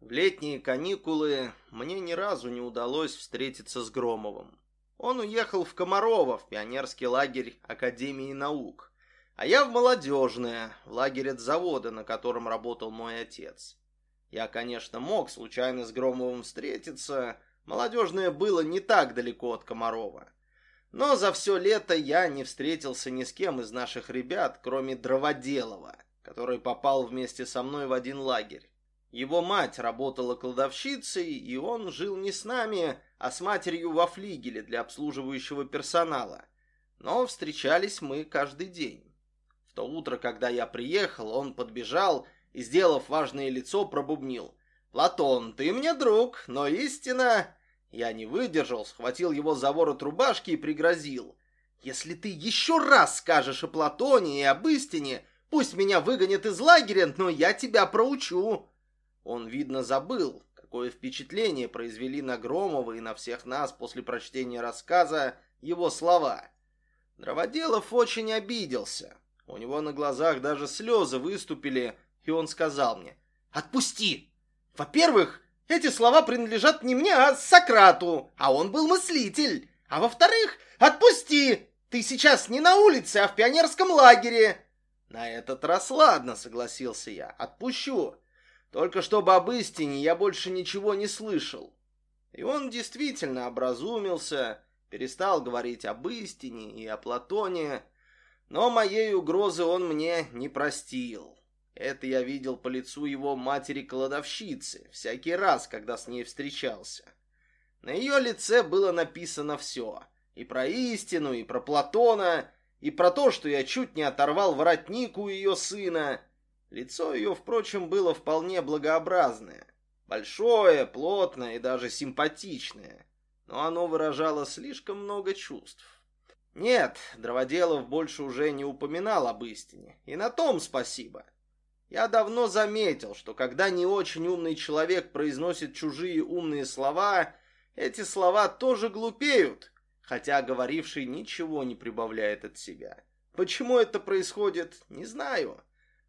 В летние каникулы мне ни разу не удалось встретиться с Громовым. Он уехал в Комарово, в пионерский лагерь Академии наук, а я в молодежное, в лагерь от завода, на котором работал мой отец. Я, конечно, мог случайно с Громовым встретиться, молодежное было не так далеко от Комарова. Но за все лето я не встретился ни с кем из наших ребят, кроме Дроводелова, который попал вместе со мной в один лагерь. Его мать работала кладовщицей, и он жил не с нами, а с матерью во флигеле для обслуживающего персонала. Но встречались мы каждый день. В то утро, когда я приехал, он подбежал и, сделав важное лицо, пробубнил. «Платон, ты мне друг, но истина...» Я не выдержал, схватил его за ворот рубашки и пригрозил. «Если ты еще раз скажешь о Платоне и об истине, пусть меня выгонят из лагеря, но я тебя проучу». Он, видно, забыл, какое впечатление произвели на Громова и на всех нас после прочтения рассказа его слова. Дроводелов очень обиделся. У него на глазах даже слезы выступили, и он сказал мне, «Отпусти! Во-первых, эти слова принадлежат не мне, а Сократу, а он был мыслитель. А во-вторых, отпусти! Ты сейчас не на улице, а в пионерском лагере!» «На этот раз ладно», — согласился я, — «отпущу. Только чтобы об истине я больше ничего не слышал. И он действительно образумился, перестал говорить об истине и о Платоне, но моей угрозы он мне не простил. Это я видел по лицу его матери-кладовщицы всякий раз, когда с ней встречался. На ее лице было написано все. И про истину, и про Платона, и про то, что я чуть не оторвал воротник у ее сына, Лицо ее, впрочем, было вполне благообразное. Большое, плотное и даже симпатичное. Но оно выражало слишком много чувств. Нет, Дроводелов больше уже не упоминал об истине. И на том спасибо. Я давно заметил, что когда не очень умный человек произносит чужие умные слова, эти слова тоже глупеют, хотя говоривший ничего не прибавляет от себя. Почему это происходит, не знаю.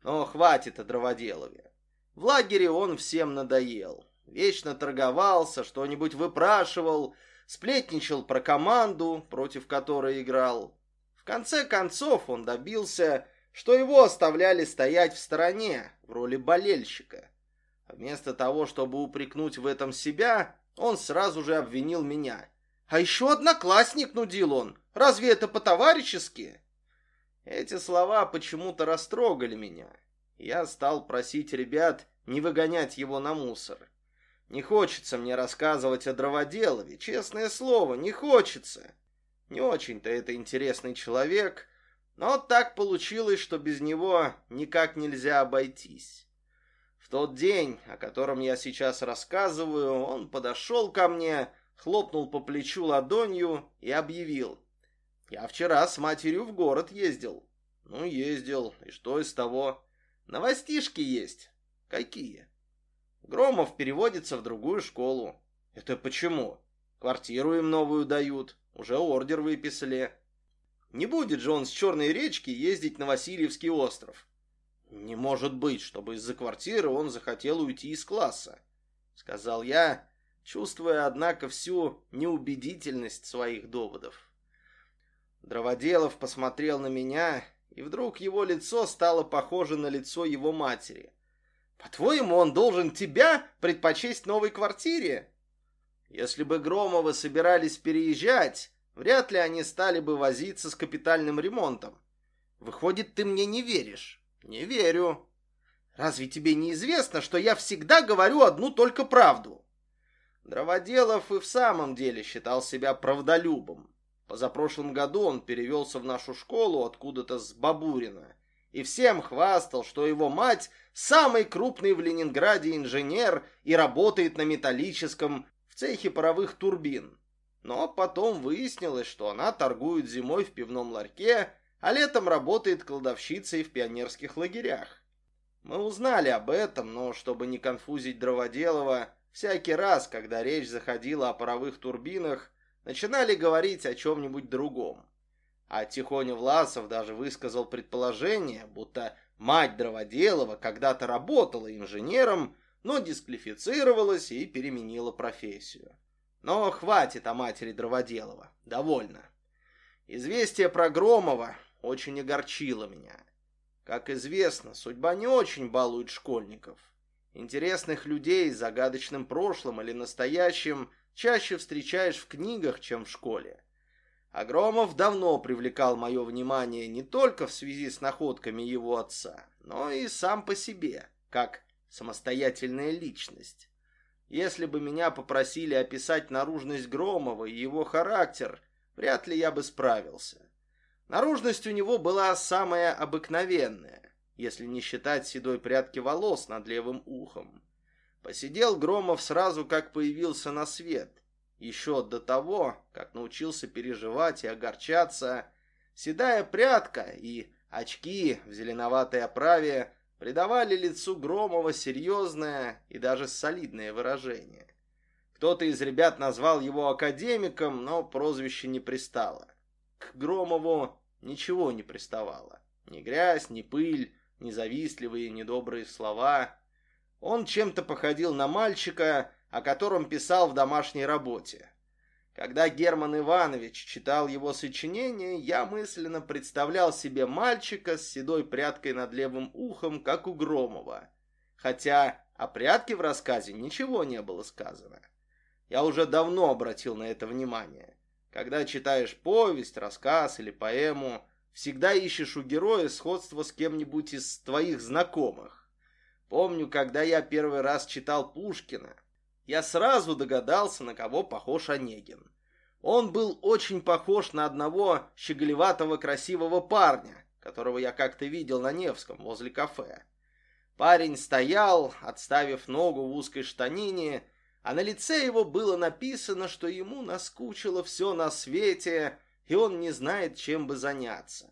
Но хватит о Дроводелове. В лагере он всем надоел. Вечно торговался, что-нибудь выпрашивал, сплетничал про команду, против которой играл. В конце концов он добился, что его оставляли стоять в стороне, в роли болельщика. Вместо того, чтобы упрекнуть в этом себя, он сразу же обвинил меня. «А еще одноклассник нудил он. Разве это по-товарищески?» Эти слова почему-то растрогали меня. Я стал просить ребят не выгонять его на мусор. Не хочется мне рассказывать о Дроводелове, честное слово, не хочется. Не очень-то это интересный человек, но так получилось, что без него никак нельзя обойтись. В тот день, о котором я сейчас рассказываю, он подошел ко мне, хлопнул по плечу ладонью и объявил. Я вчера с матерью в город ездил. Ну, ездил. И что из того? Новостишки есть. Какие? Громов переводится в другую школу. Это почему? Квартиру им новую дают. Уже ордер выписали. Не будет же он с Черной речки ездить на Васильевский остров. Не может быть, чтобы из-за квартиры он захотел уйти из класса, сказал я, чувствуя, однако, всю неубедительность своих доводов. Дроводелов посмотрел на меня, и вдруг его лицо стало похоже на лицо его матери. «По-твоему, он должен тебя предпочесть новой квартире?» Если бы Громовы собирались переезжать, вряд ли они стали бы возиться с капитальным ремонтом. Выходит, ты мне не веришь? Не верю. Разве тебе не известно, что я всегда говорю одну только правду? Дроводелов и в самом деле считал себя правдолюбом. Позапрошлом году он перевелся в нашу школу откуда-то с Бабурина и всем хвастал, что его мать самый крупный в Ленинграде инженер и работает на металлическом в цехе паровых турбин. Но потом выяснилось, что она торгует зимой в пивном ларьке, а летом работает кладовщицей в пионерских лагерях. Мы узнали об этом, но чтобы не конфузить Дроводелова, всякий раз, когда речь заходила о паровых турбинах, начинали говорить о чем-нибудь другом. А Тихоня Власов даже высказал предположение, будто мать Дроводелова когда-то работала инженером, но дисквалифицировалась и переменила профессию. Но хватит о матери Дроводелова, довольно. Известие про Громова очень огорчило меня. Как известно, судьба не очень балует школьников. Интересных людей с загадочным прошлым или настоящим чаще встречаешь в книгах, чем в школе. Агромов давно привлекал мое внимание не только в связи с находками его отца, но и сам по себе, как самостоятельная личность. Если бы меня попросили описать наружность Громова и его характер, вряд ли я бы справился. Наружность у него была самая обыкновенная, если не считать седой прядки волос над левым ухом. Посидел Громов сразу, как появился на свет. Еще до того, как научился переживать и огорчаться, седая прядка и очки в зеленоватой оправе придавали лицу Громова серьезное и даже солидное выражение. Кто-то из ребят назвал его академиком, но прозвище не пристало. К Громову ничего не приставало. Ни грязь, ни пыль, ни завистливые, ни добрые слова. Он чем-то походил на мальчика, о котором писал в домашней работе. Когда Герман Иванович читал его сочинение, я мысленно представлял себе мальчика с седой прядкой над левым ухом, как у Громова. Хотя о прядке в рассказе ничего не было сказано. Я уже давно обратил на это внимание. Когда читаешь повесть, рассказ или поэму, всегда ищешь у героя сходство с кем-нибудь из твоих знакомых. Помню, когда я первый раз читал Пушкина, я сразу догадался, на кого похож Онегин. Он был очень похож на одного щеголеватого красивого парня, которого я как-то видел на Невском возле кафе. Парень стоял, отставив ногу в узкой штанине, а на лице его было написано, что ему наскучило все на свете, и он не знает, чем бы заняться.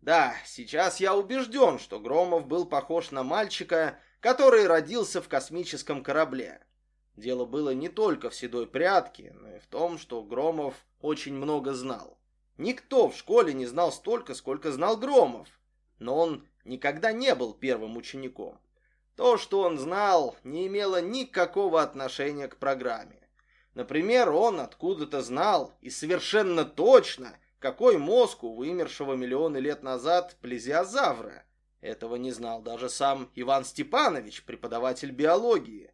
Да, сейчас я убежден, что Громов был похож на мальчика, который родился в космическом корабле. Дело было не только в седой прядке, но и в том, что Громов очень много знал. Никто в школе не знал столько, сколько знал Громов, но он никогда не был первым учеником. То, что он знал, не имело никакого отношения к программе. Например, он откуда-то знал и совершенно точно, какой мозг у вымершего миллионы лет назад плезиозавра. Этого не знал даже сам Иван Степанович, преподаватель биологии.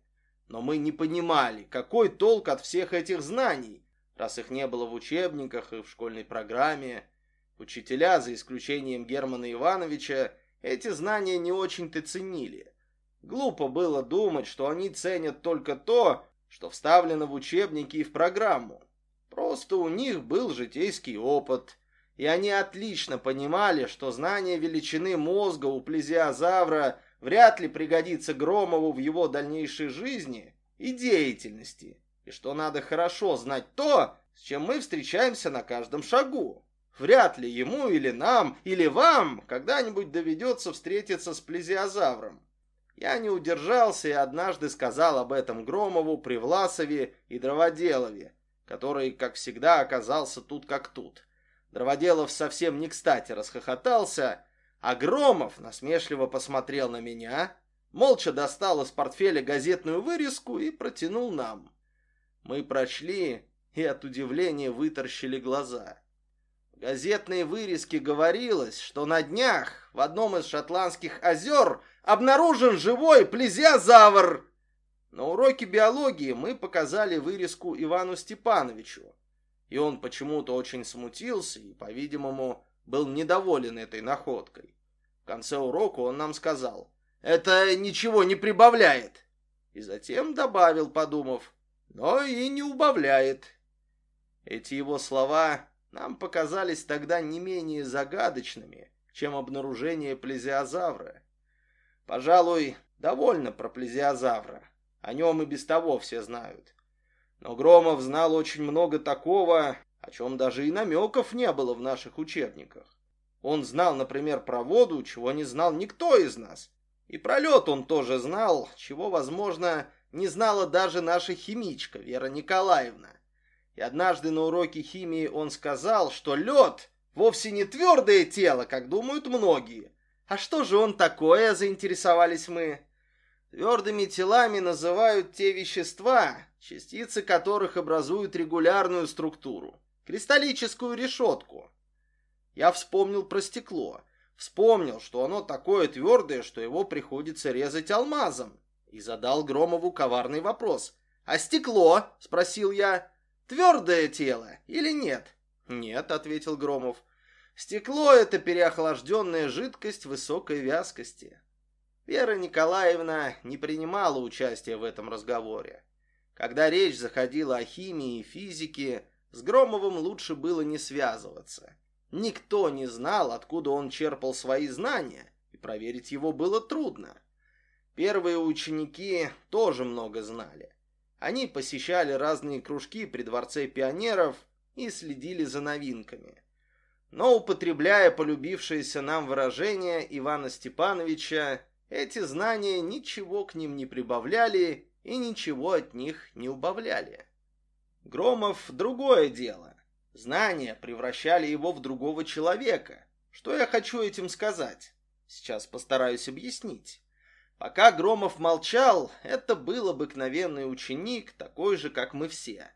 Но мы не понимали, какой толк от всех этих знаний, раз их не было в учебниках и в школьной программе. Учителя, за исключением Германа Ивановича, эти знания не очень-то ценили. Глупо было думать, что они ценят только то, что вставлено в учебники и в программу. Просто у них был житейский опыт, и они отлично понимали, что знание величины мозга у плезиозавра вряд ли пригодится Громову в его дальнейшей жизни и деятельности, и что надо хорошо знать то, с чем мы встречаемся на каждом шагу. Вряд ли ему или нам, или вам когда-нибудь доведется встретиться с плезиозавром. Я не удержался и однажды сказал об этом Громову, Привласове и Дроводелове, который, как всегда, оказался тут как тут. Дроводелов совсем не кстати расхохотался, а Громов насмешливо посмотрел на меня, молча достал из портфеля газетную вырезку и протянул нам. Мы прочли и от удивления выторщили глаза. В газетной вырезке говорилось, что на днях в одном из шотландских озер обнаружен живой плезиозавр. На уроке биологии мы показали вырезку Ивану Степановичу, и он почему-то очень смутился и, по-видимому, был недоволен этой находкой. В конце урока он нам сказал, «Это ничего не прибавляет». И затем добавил, подумав, «но и не убавляет». Эти его слова нам показались тогда не менее загадочными, чем обнаружение плезиозавра. Пожалуй, довольно про плезиозавра. О нем и без того все знают. Но Громов знал очень много такого, о чем даже и намеков не было в наших учебниках. Он знал, например, про воду, чего не знал никто из нас. И про лед он тоже знал, чего, возможно, не знала даже наша химичка Вера Николаевна. И однажды на уроке химии он сказал, что лед вовсе не твердое тело, как думают многие. А что же он такое, заинтересовались мы. Твердыми телами называют те вещества, частицы которых образуют регулярную структуру, кристаллическую решетку. Я вспомнил про стекло. Вспомнил, что оно такое твердое, что его приходится резать алмазом. И задал Громову коварный вопрос. «А стекло?» — спросил я. «Твердое тело или нет?» «Нет», — ответил Громов. «Стекло — это переохлажденная жидкость высокой вязкости. Вера Николаевна не принимала участия в этом разговоре. Когда речь заходила о химии и физике, с Громовым лучше было не связываться. Никто не знал, откуда он черпал свои знания, и проверить его было трудно. Первые ученики тоже много знали. Они посещали разные кружки при Дворце пионеров и следили за новинками. Но, употребляя полюбившееся нам выражение Ивана Степановича, эти знания ничего к ним не прибавляли и ничего от них не убавляли. Громов — другое дело. Знания превращали его в другого человека. Что я хочу этим сказать? Сейчас постараюсь объяснить. Пока Громов молчал, это был обыкновенный ученик, такой же, как мы все.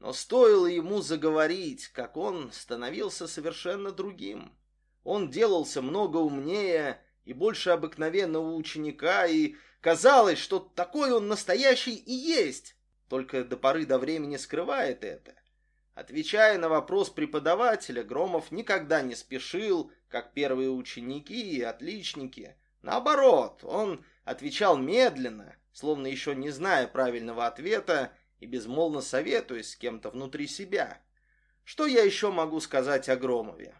Но стоило ему заговорить, как он становился совершенно другим. Он делался много умнее и больше обыкновенного ученика, и казалось, что такой он настоящий и есть, только до поры до времени скрывает это. Отвечая на вопрос преподавателя, Громов никогда не спешил, как первые ученики и отличники. Наоборот, он отвечал медленно, словно еще не зная правильного ответа и безмолвно советуясь с кем-то внутри себя. Что я еще могу сказать о Громове?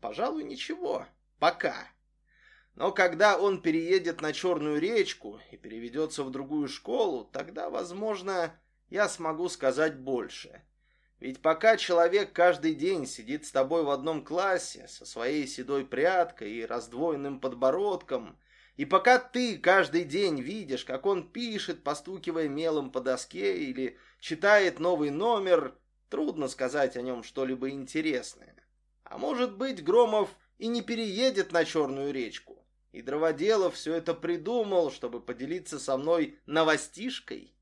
Пожалуй, ничего. Пока. Но когда он переедет на Черную речку и переведется в другую школу, тогда, возможно, я смогу сказать больше. Ведь пока человек каждый день сидит с тобой в одном классе, со своей седой прядкой и раздвоенным подбородком, и пока ты каждый день видишь, как он пишет, постукивая мелом по доске или читает новый номер, трудно сказать о нем что-либо интересное. А может быть, Громов и не переедет на Черную речку, и Дроводелов все это придумал, чтобы поделиться со мной новостишкой.